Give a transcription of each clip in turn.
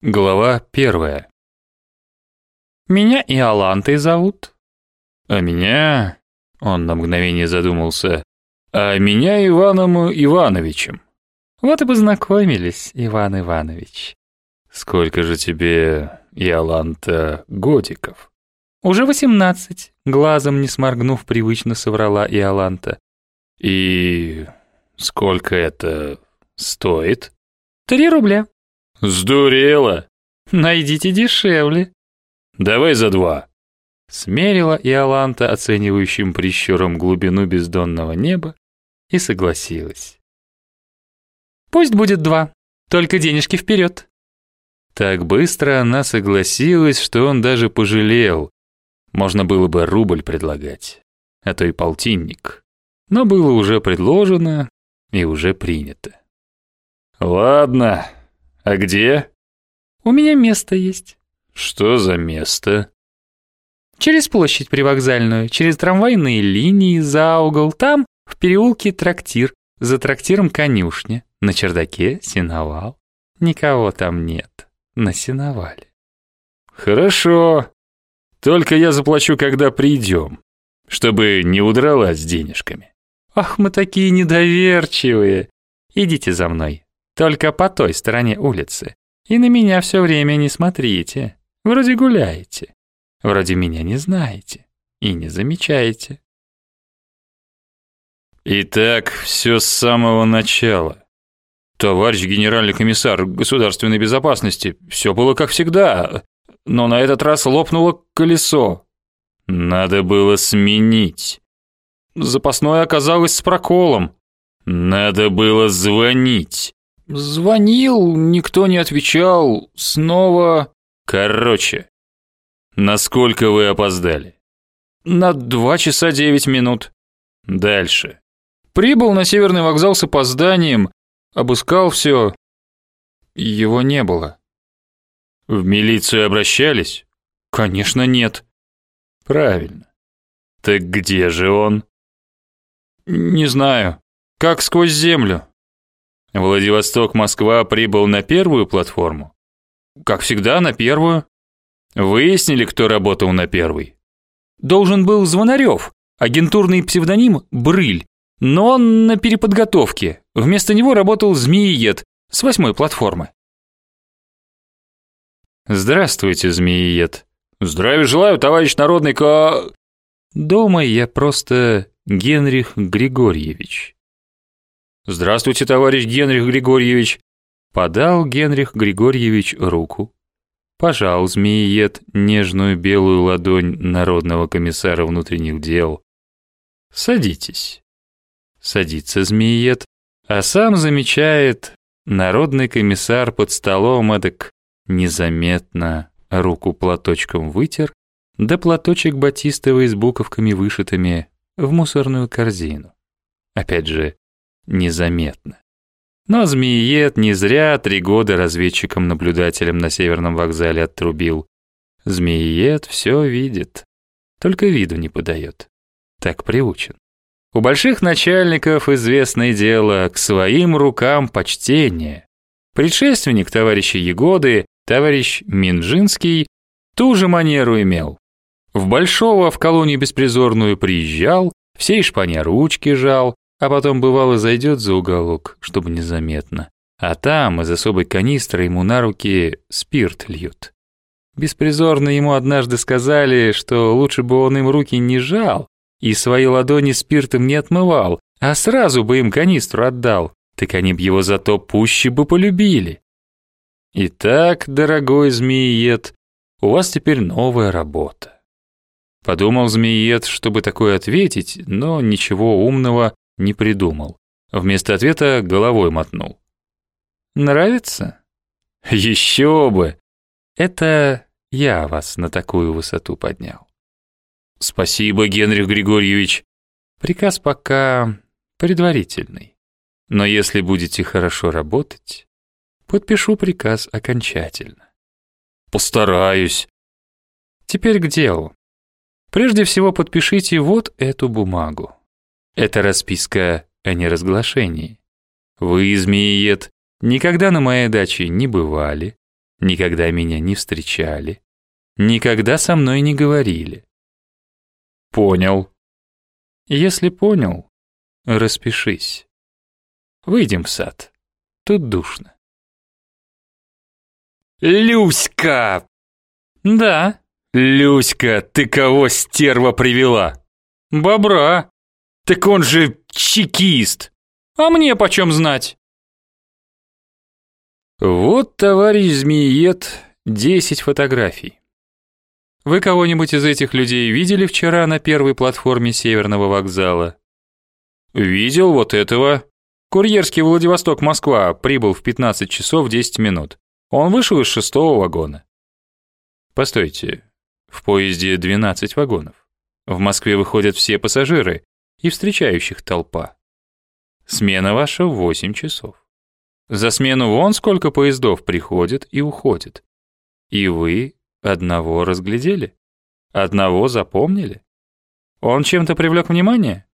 Глава первая. Меня и Алантой зовут. А меня... Он на мгновение задумался. А меня Иваном Ивановичем. Вот и познакомились, Иван Иванович. Сколько же тебе, Иоланта, годиков? Уже восемнадцать. Глазом не сморгнув, привычно соврала Иоланта. И сколько это стоит? Три рубля. Сдурела. Найдите дешевле. Давай за два. Смерила Иоланта оценивающим прищуром глубину бездонного неба и согласилась. Пусть будет два, только денежки вперед. Так быстро она согласилась, что он даже пожалел. Можно было бы рубль предлагать, а то и полтинник. Но было уже предложено и уже принято. Ладно, «А где?» «У меня место есть». «Что за место?» «Через площадь привокзальную, через трамвайные линии, за угол. Там, в переулке, трактир. За трактиром конюшня. На чердаке сеновал. Никого там нет. На сеновале». «Хорошо. Только я заплачу, когда придем, чтобы не удралась с денежками». «Ах, мы такие недоверчивые. Идите за мной, только по той стороне улицы. И на меня все время не смотрите. Вроде гуляете. Вроде меня не знаете. И не замечаете. Итак, все с самого начала. Товарищ генеральный комиссар государственной безопасности, все было как всегда, но на этот раз лопнуло колесо. Надо было сменить. Запасное оказалось с проколом. Надо было звонить. Звонил, никто не отвечал, снова... Короче, насколько вы опоздали? На два часа девять минут. Дальше. Прибыл на Северный вокзал с опозданием, обыскал все. Его не было. В милицию обращались? Конечно, нет. Правильно. Так где же он? Не знаю. Как сквозь землю. Владивосток-Москва прибыл на первую платформу? Как всегда, на первую. Выяснили, кто работал на первой? Должен был Звонарев, агентурный псевдоним Брыль, но он на переподготовке. Вместо него работал Змеиед с восьмой платформы. Здравствуйте, Змеиед. Здравия желаю, товарищ народный ко... Дома я просто Генрих Григорьевич. «Здравствуйте, товарищ Генрих Григорьевич!» Подал Генрих Григорьевич руку. Пожал змеиед нежную белую ладонь народного комиссара внутренних дел. «Садитесь». Садится змеиед, а сам замечает, народный комиссар под столом эдак незаметно руку платочком вытер, да платочек батистовый с буковками вышитыми в мусорную корзину. Опять же, незаметно. Но змеиед не зря три года разведчиком-наблюдателем на Северном вокзале отрубил. Змеиед все видит, только виду не подает. Так приучен. У больших начальников известное дело к своим рукам почтение. Предшественник товарища Егоды, товарищ Минжинский, ту же манеру имел. В Большого в колонию беспризорную приезжал, всей шпане ручки жал, а потом бывало зайдет за уголок, чтобы незаметно. А там из особой канистры ему на руки спирт льют. Беспризорно ему однажды сказали, что лучше бы он им руки не жал и свои ладони спиртом не отмывал, а сразу бы им канистру отдал, так они б его зато пуще бы полюбили. Итак, дорогой змеиед, у вас теперь новая работа. Подумал змеиед, чтобы такое ответить, но ничего умного не придумал. Вместо ответа головой мотнул. «Нравится?» «Еще бы!» «Это я вас на такую высоту поднял». «Спасибо, Генрих Григорьевич». «Приказ пока предварительный. Но если будете хорошо работать, подпишу приказ окончательно». «Постараюсь». «Теперь к делу. Прежде всего подпишите вот эту бумагу. Это расписка о неразглашении. Вы, змеиед, никогда на моей даче не бывали, никогда меня не встречали, никогда со мной не говорили. Понял. Если понял, распишись. Выйдем в сад. Тут душно. Люська! Да. Люська, ты кого стерва привела? Бобра. Так он же чекист. А мне почем знать? Вот, товарищ Змеиед, десять фотографий. Вы кого-нибудь из этих людей видели вчера на первой платформе Северного вокзала? Видел вот этого. Курьерский Владивосток-Москва прибыл в 15 часов 10 минут. Он вышел из шестого вагона. Постойте, в поезде 12 вагонов. В Москве выходят все пассажиры и встречающих толпа. Смена ваша в 8 часов. За смену вон сколько поездов приходит и уходит. И вы одного разглядели? Одного запомнили? Он чем-то привлек внимание?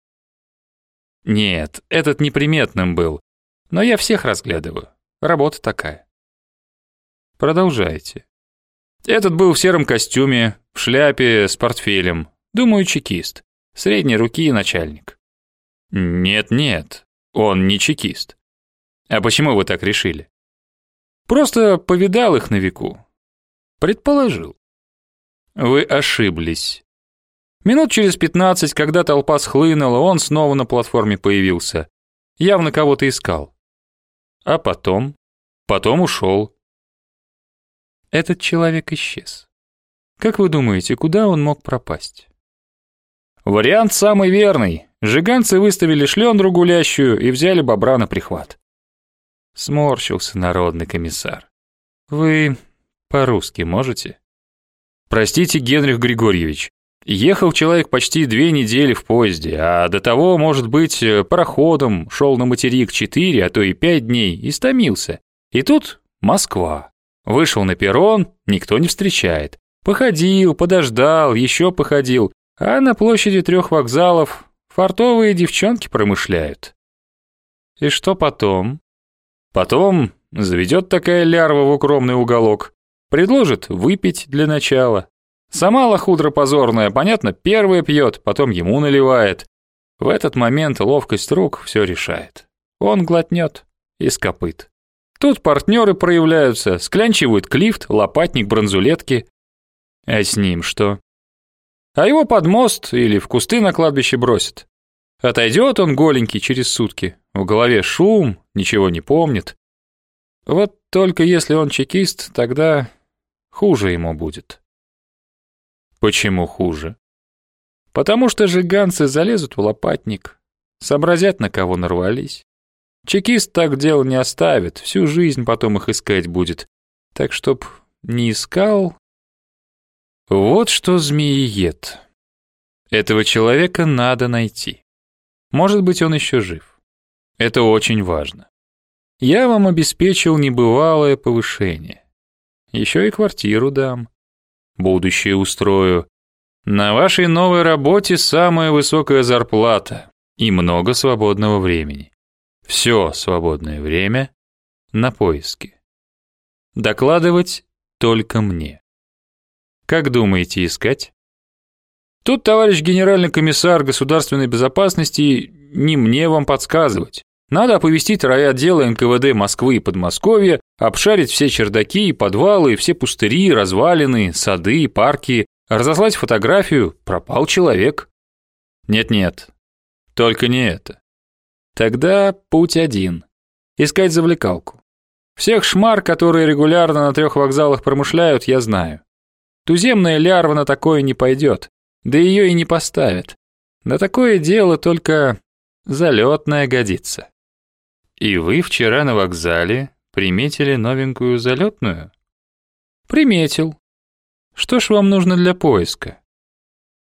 Нет, этот неприметным был. Но я всех разглядываю. Работа такая. Продолжайте. Этот был в сером костюме, в шляпе, с портфелем. Думаю, чекист. Средней руки начальник. Нет-нет, он не чекист. А почему вы так решили? Просто повидал их на веку. Предположил. Вы ошиблись. Минут через пятнадцать, когда толпа схлынула, он снова на платформе появился. Явно кого-то искал. А потом? Потом ушел. Этот человек исчез. Как вы думаете, куда он мог пропасть? Вариант самый верный. Жиганцы выставили шлендру гулящую и взяли бобра на прихват. Сморщился народный комиссар. Вы по-русски можете? Простите, Генрих Григорьевич. Ехал человек почти две недели в поезде, а до того, может быть, пароходом шел на материк четыре, а то и пять дней, и стомился. И тут Москва. Вышел на перрон, никто не встречает. Походил, подождал, еще походил, а на площади трех вокзалов фартовые девчонки промышляют. И что потом? Потом заведет такая лярва в укромный уголок, предложит выпить для начала. Сама лохудра позорная, понятно, первая пьет, потом ему наливает. В этот момент ловкость рук все решает. Он глотнет и скопыт. Тут партнеры проявляются, склянчивают клифт, лопатник, бронзулетки. А с ним что? А его под мост или в кусты на кладбище бросят. Отойдет он голенький через сутки, в голове шум, ничего не помнит. Вот только если он чекист, тогда хуже ему будет. Почему хуже? Потому что жиганцы залезут в лопатник, сообразят, на кого нарвались. Чекист так дело не оставит, всю жизнь потом их искать будет. Так чтоб не искал... Вот что змеиед. Этого человека надо найти. Может быть, он еще жив. Это очень важно. Я вам обеспечил небывалое повышение. Еще и квартиру дам. Будущее устрою. На вашей новой работе самая высокая зарплата и много свободного времени. Все свободное время на поиски. Докладывать только мне. Как думаете искать? Тут, товарищ генеральный комиссар государственной безопасности, не мне вам подсказывать. Надо оповестить райотделы НКВД Москвы и Подмосковья, обшарить все чердаки и подвалы, все пустыри, развалины, сады, парки, разослать фотографию «Пропал человек». Нет-нет, только не это. Тогда путь один. Искать завлекалку. Всех шмар, которые регулярно на трех вокзалах промышляют, я знаю. Туземная лярва на такое не пойдет. Да ее и не поставят. На такое дело только залетная годится. И вы вчера на вокзале приметили новенькую залетную? Приметил. Что ж вам нужно для поиска?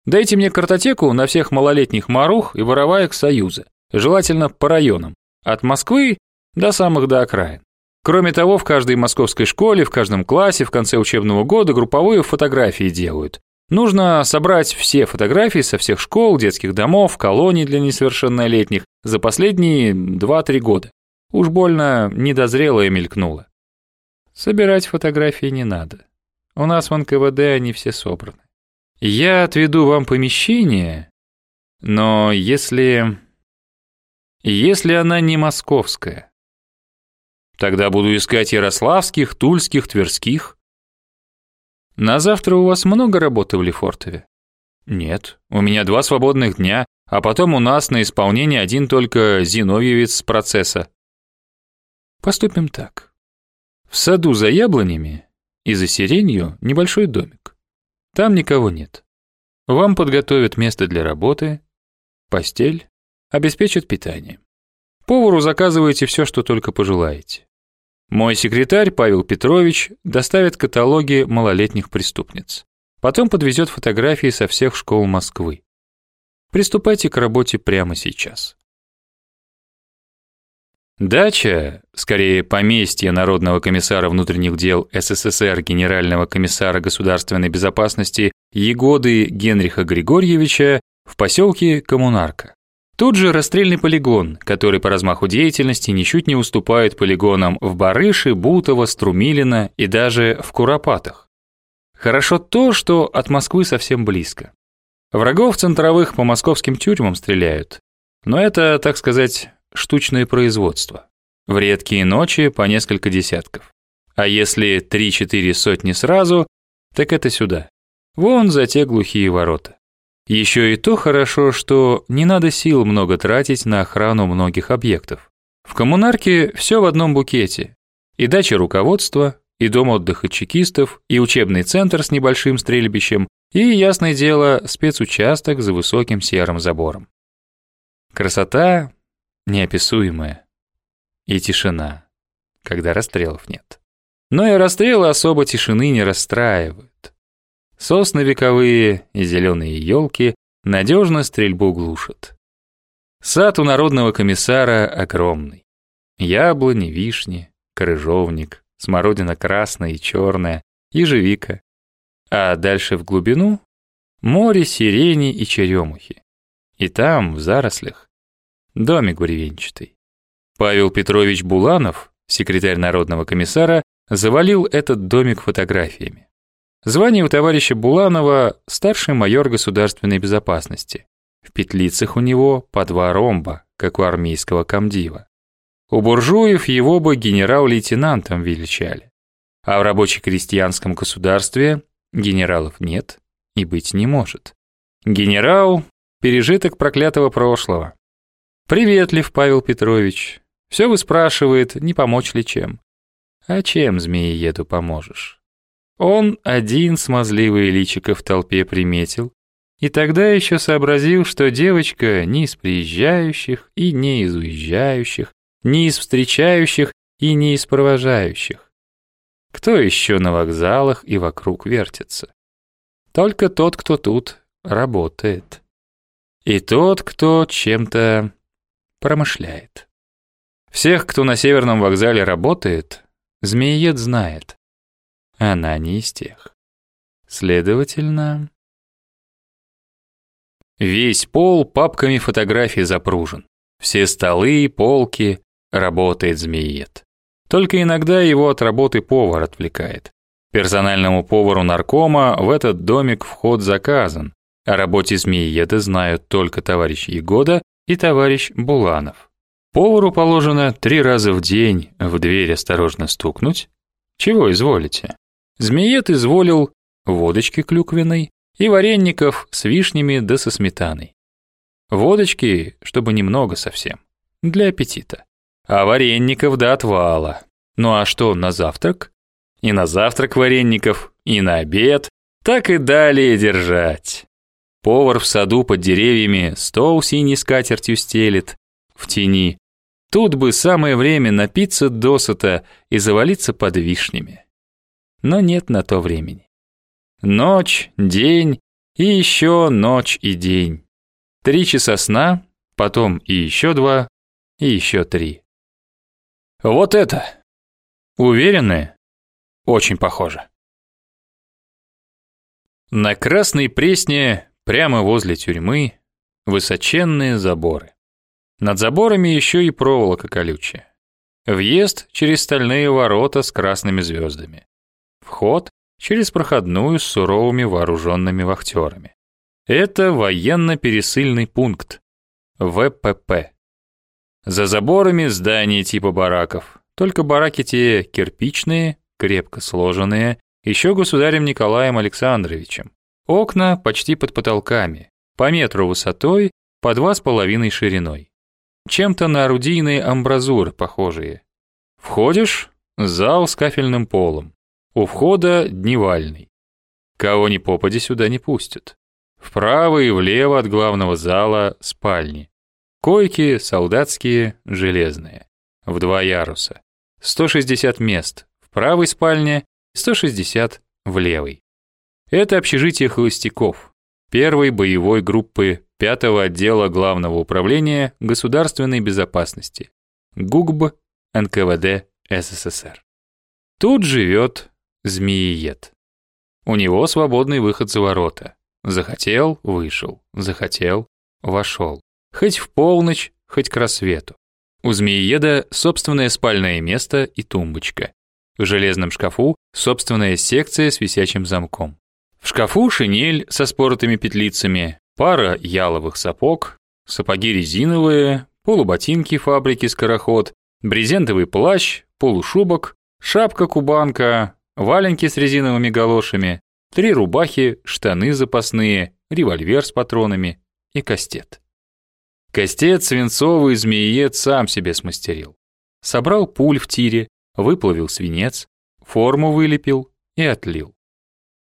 Дайте мне картотеку на всех малолетних марух и вороваек Союза, желательно по районам, от Москвы до самых до окраин. Кроме того, в каждой московской школе, в каждом классе в конце учебного года групповые фотографии делают. Нужно собрать все фотографии со всех школ, детских домов, колоний для несовершеннолетних за последние 2-3 года. Уж больно недозрелое мелькнуло. Собирать фотографии не надо. У нас в НКВД они все собраны. Я отведу вам помещение, но если... Если она не московская, тогда буду искать ярославских, тульских, тверских. На завтра у вас много работы в Лефортове? Нет, у меня два свободных дня, а потом у нас на исполнении один только Зиновьевец с процесса. Поступим так. В саду за яблонями и за сиренью небольшой домик. Там никого нет. Вам подготовят место для работы, постель, обеспечат питание. Повару заказывайте все, что только пожелаете. Мой секретарь Павел Петрович доставит каталоги малолетних преступниц. Потом подвезет фотографии со всех школ Москвы. Приступайте к работе прямо сейчас. Дача, скорее поместье Народного комиссара внутренних дел СССР генерального комиссара государственной безопасности Егоды Генриха Григорьевича в поселке Коммунарка. Тут же расстрельный полигон, который по размаху деятельности ничуть не уступает полигонам в Барыше, Бутово, Струмилино и даже в Куропатах. Хорошо то, что от Москвы совсем близко. Врагов центровых по московским тюрьмам стреляют. Но это, так сказать, штучное производство. В редкие ночи по несколько десятков. А если три-четыре сотни сразу, так это сюда. Вон за те глухие ворота. Еще и то хорошо, что не надо сил много тратить на охрану многих объектов. В коммунарке все в одном букете. И дача руководства, и дом отдыха чекистов, и учебный центр с небольшим стрельбищем, и, ясное дело, спецучасток за высоким серым забором. Красота неописуемая. И тишина, когда расстрелов нет. Но и расстрелы особо тишины не расстраивают. Сосны вековые и зеленые елки надежно стрельбу глушат. Сад у народного комиссара огромный. Яблони, вишни, крыжовник, смородина красная и черная, ежевика. А дальше в глубину море сирени и черемухи. И там, в зарослях, домик буревенчатый. Павел Петрович Буланов, секретарь Народного комиссара, завалил этот домик фотографиями. Звание у товарища Буланова старший майор государственной безопасности. В петлицах у него по два ромба, как у армейского комдива. У буржуев его бы генерал-лейтенантом величали. А в рабоче-крестьянском государстве генералов нет и быть не может. Генерал – пережиток проклятого прошлого. «Приветлив, Павел Петрович. Все вы спрашивает, не помочь ли чем?» «А чем змеиеду поможешь?» Он один смазливый личико в толпе приметил, и тогда еще сообразил, что девочка не из приезжающих и не из уезжающих, не из встречающих и не из провожающих. Кто еще на вокзалах и вокруг вертится? Только тот, кто тут работает. И тот, кто чем-то промышляет. Всех, кто на Северном вокзале работает, Змеиед знает. Она не из тех. Следовательно... Весь пол папками фотографий запружен. Все столы, полки, работает змеиед. Только иногда его от работы повар отвлекает. Персональному повару наркома в этот домик вход заказан. О работе змеиеда знают только товарищ Егода и товарищ Буланов. Повару положено три раза в день в дверь осторожно стукнуть. Чего изволите? Змеет изволил водочки клюквенной и вареников с вишнями да со сметаной. Водочки, чтобы немного совсем, для аппетита. А вареников до отвала. Ну а что на завтрак? И на завтрак вареников, и на обед, так и далее держать. Повар в саду под деревьями стол синей скатертью стелит, в тени. Тут бы самое время напиться досыта и завалиться под вишнями. Но нет на то времени. Ночь, день и еще ночь и день. Три часа сна, потом и еще два, и еще три. Вот это! Уверены? Очень похоже. На Красной Пресне Прямо возле тюрьмы высоченные заборы. Над заборами еще и проволока колючая. Въезд через стальные ворота с красными звездами. Вход через проходную с суровыми вооруженными вахтерами. Это военно-пересыльный пункт. ВПП. За заборами здания типа бараков. Только бараки те кирпичные, крепко сложенные, еще государем Николаем Александровичем. Окна почти под потолками, по метру высотой, по два с половиной шириной. Чем-то на орудийные амбразуры похожие. Входишь — зал с кафельным полом. У входа — дневальный. Кого ни попади сюда не пустят. Вправо и влево от главного зала — спальни. Койки солдатские, железные. В два яруса. 160 мест в правой спальне, 160 в левой. Это общежитие холостяков, первой боевой группы пятого отдела Главного управления государственной безопасности, ГУГБ НКВД СССР. Тут живет змеиед. У него свободный выход за ворота. Захотел — вышел, захотел — вошел. Хоть в полночь, хоть к рассвету. У змеиеда собственное спальное место и тумбочка. В железном шкафу собственная секция с висячим замком. В шкафу шинель со споротыми петлицами, пара яловых сапог, сапоги резиновые, полуботинки фабрики «Скороход», брезентовый плащ, полушубок, шапка-кубанка, валенки с резиновыми галошами, три рубахи, штаны запасные, револьвер с патронами и кастет. Кастет свинцовый змеиед сам себе смастерил. Собрал пуль в тире, выплавил свинец, форму вылепил и отлил.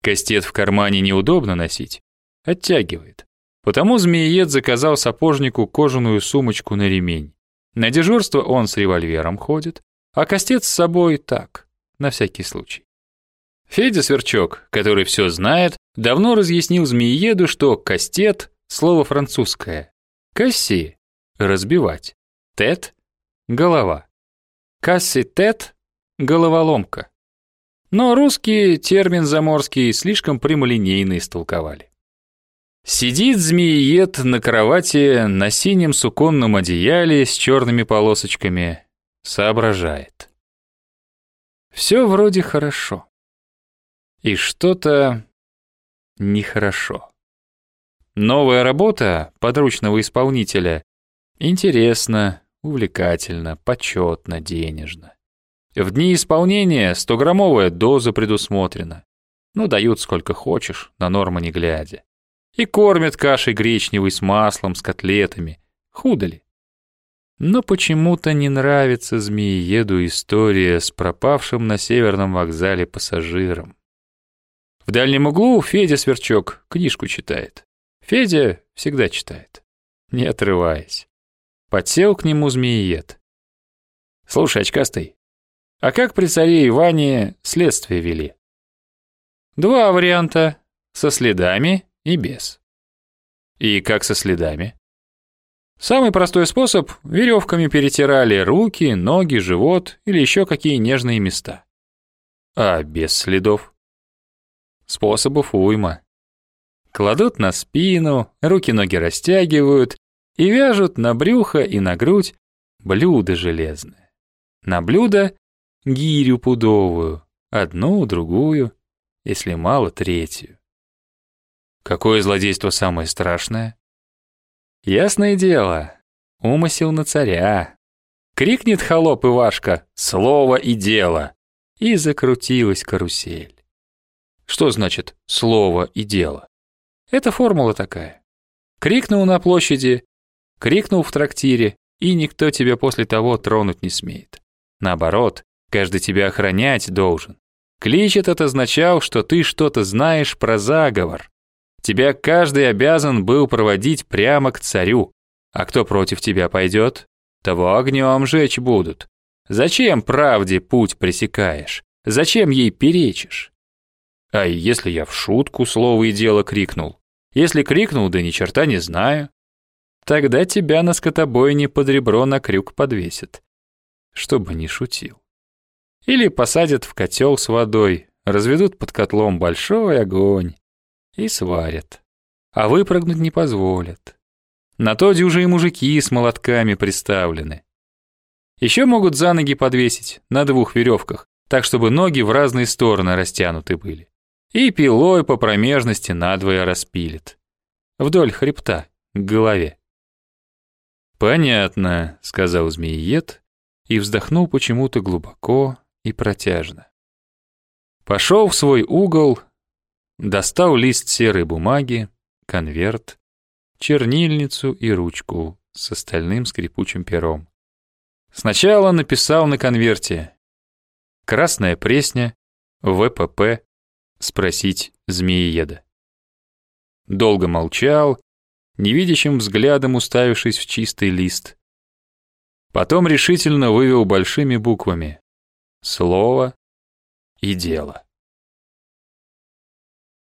Кастет в кармане неудобно носить, оттягивает. Потому змеиед заказал сапожнику кожаную сумочку на ремень. На дежурство он с револьвером ходит, а кастет с собой так, на всякий случай. Федя Сверчок, который все знает, давно разъяснил змеиеду, что кастет — слово французское. Касси — разбивать. Тет — голова. Касси-тет — головоломка. Но русские термин заморский слишком прямолинейно истолковали. Сидит змеиед на кровати на синем суконном одеяле с черными полосочками, соображает. Все вроде хорошо. И что-то нехорошо. Новая работа подручного исполнителя интересна, увлекательно, почетно, денежно. В дни исполнения 100-граммовая доза предусмотрена. Ну, дают сколько хочешь, на норму не глядя. И кормят кашей гречневой с маслом, с котлетами. Худо ли? Но почему-то не нравится змеиеду история с пропавшим на северном вокзале пассажиром. В дальнем углу Федя Сверчок книжку читает. Федя всегда читает, не отрываясь. Подсел к нему змеиед. «Слушай, очкастый, а как при царе Иване следствие вели?» «Два варианта. Со следами и без». «И как со следами?» Самый простой способ – веревками перетирали руки, ноги, живот или еще какие нежные места. А без следов? Способов уйма. Кладут на спину, руки-ноги растягивают и вяжут на брюхо и на грудь блюдо железное. На блюдо гирю пудовую, одну, другую, если мало, третью. Какое злодейство самое страшное? Ясное дело, умысел на царя. Крикнет холоп Ивашка «Слово и дело!» И закрутилась карусель. Что значит «слово и дело»? Это формула такая. Крикнул на площади, крикнул в трактире, и никто тебя после того тронуть не смеет. Наоборот, каждый тебя охранять должен. Клич этот означал, что ты что-то знаешь про заговор. Тебя каждый обязан был проводить прямо к царю. А кто против тебя пойдет, того огнем жечь будут. Зачем правде путь пресекаешь? Зачем ей перечишь? А если я в шутку слово и дело крикнул? Если крикнул, да ни черта не знаю. Тогда тебя на скотобойне под ребро на крюк подвесят. Чтобы не шутил. Или посадят в котел с водой, разведут под котлом большой огонь и сварят. А выпрыгнуть не позволят. На то дюжие мужики с молотками приставлены. Еще могут за ноги подвесить на двух веревках, так чтобы ноги в разные стороны растянуты были. И пилой по промежности надвое распилит. Вдоль хребта, к голове. «Понятно», — сказал змеиед и вздохнул почему-то глубоко и протяжно. Пошел в свой угол, достал лист серой бумаги, конверт, чернильницу и ручку с остальным скрипучим пером. Сначала написал на конверте «Красная пресня, ВПП, спросить змеиеда». Долго молчал, невидящим взглядом уставившись в чистый лист. Потом решительно вывел большими буквами слово и дело.